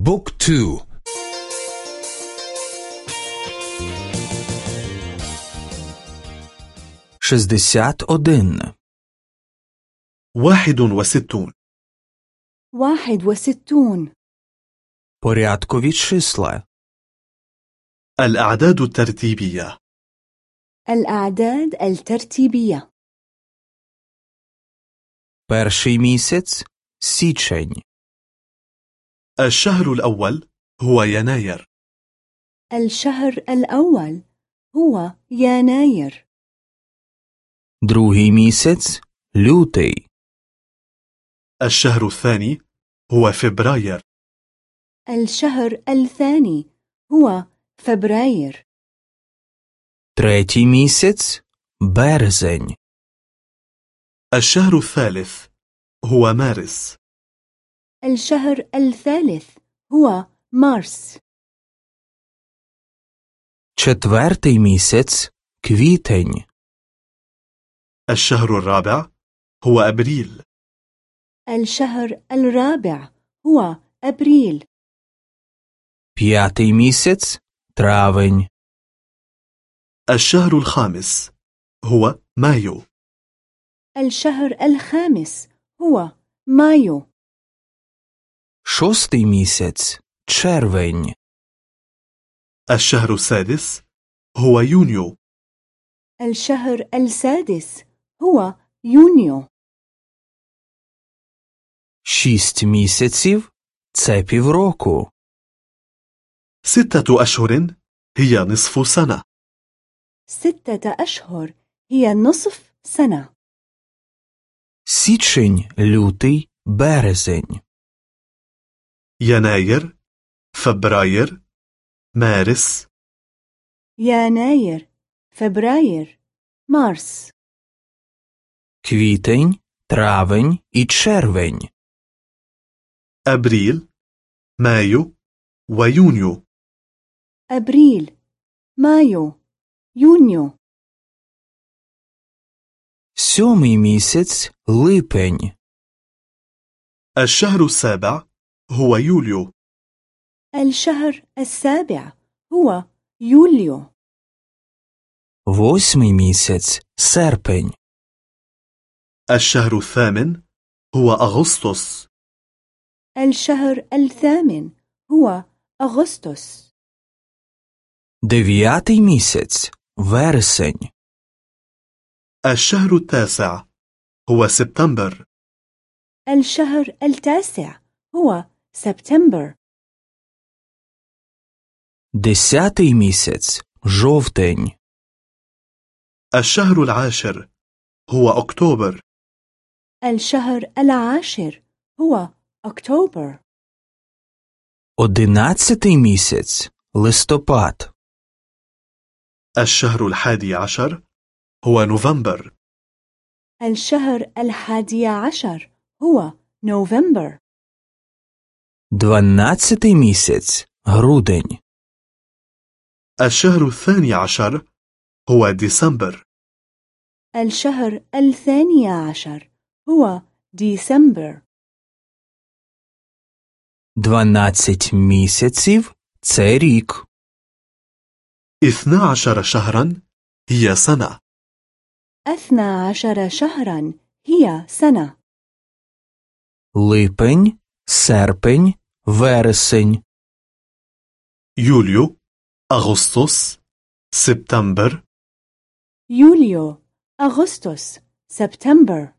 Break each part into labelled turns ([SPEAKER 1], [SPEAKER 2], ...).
[SPEAKER 1] بوك تو شزدسات أدن
[SPEAKER 2] واحد وستون
[SPEAKER 3] واحد وستون
[SPEAKER 1] порядкові числа
[SPEAKER 2] الأعداد الترتيبية
[SPEAKER 3] الأعداد الترتيبية
[SPEAKER 1] перший місяць січень
[SPEAKER 2] الشهر الأول هو يناير
[SPEAKER 3] الشهر الأول هو يناير
[SPEAKER 1] دروهي mjesec لوتي
[SPEAKER 2] الشهر الثاني هو فبراير.
[SPEAKER 3] الشهر الثاني هو فبراير.
[SPEAKER 1] تريتي mjesec بارزن
[SPEAKER 2] الشهر الثالث هو مارس.
[SPEAKER 3] الشهر الثالث هو مارس
[SPEAKER 1] четвертий місяць квітень
[SPEAKER 2] الشهر الرابع هو أبريل
[SPEAKER 3] الشهر الرابع هو أبريل
[SPEAKER 1] п'ятий місяць травень
[SPEAKER 2] الشهر الخامس هو مايو
[SPEAKER 3] الشهر الخامس هو مايو
[SPEAKER 1] шостий місяць червень
[SPEAKER 2] الشهر السادس هو يونيو
[SPEAKER 3] الشهر السادس هو يونيو
[SPEAKER 1] шість місяців це півроку
[SPEAKER 2] ستة أشهر هي نصف سنة
[SPEAKER 3] ستة أشهر هي نصف سنة
[SPEAKER 1] січень лютий березень
[SPEAKER 2] يناير فبراير مارس
[SPEAKER 3] يناير فبراير مارس
[SPEAKER 1] квітень травень і червень
[SPEAKER 2] أبريل مايو ويونيو
[SPEAKER 3] أبريل مايو يونيو
[SPEAKER 1] сьомий місяць липень
[SPEAKER 2] الشهر السابع هو يوليو
[SPEAKER 3] الشهر السابع هو يوليو
[SPEAKER 1] восьмий місяць серпень
[SPEAKER 2] الشهر الثامن هو أغسطس
[SPEAKER 3] الشهر الثامن هو أغسطس
[SPEAKER 1] дев'ятий місяць вересень
[SPEAKER 2] الشهر التاسع هو سبتمبر
[SPEAKER 3] الشهر التاسع هو سبتمبر
[SPEAKER 1] десятий місяць жовтень
[SPEAKER 2] الشهر العاشر هو أكتوبر
[SPEAKER 3] الشهر العاشر هو أكتوبر
[SPEAKER 1] одинадцятий місяць листопад
[SPEAKER 2] الشهر الحادي عشر هو نوفمبر
[SPEAKER 3] الشهر الحادي عشر هو نوفمبر
[SPEAKER 1] дванадцятий місяць грудень
[SPEAKER 2] الشهر الثاني عشر هو ديسمبر
[SPEAKER 3] الشهر الثاني عشر هو ديسمبر
[SPEAKER 1] дванадцять місяців це рік
[SPEAKER 2] اثنا عشر شهرا هي سنة
[SPEAKER 3] أثنى عشر شهرا هي سنة
[SPEAKER 1] липень серпень, вересень.
[SPEAKER 2] Юліо, агостос, септембер.
[SPEAKER 3] Юліо, агостос, септембер.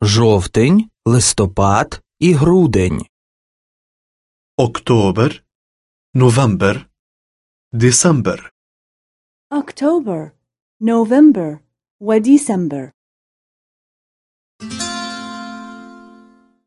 [SPEAKER 1] Жовтень, листопад і грудень.
[SPEAKER 2] Октобер, новембер, десембер.
[SPEAKER 3] Октобер, новембер, ва десембер.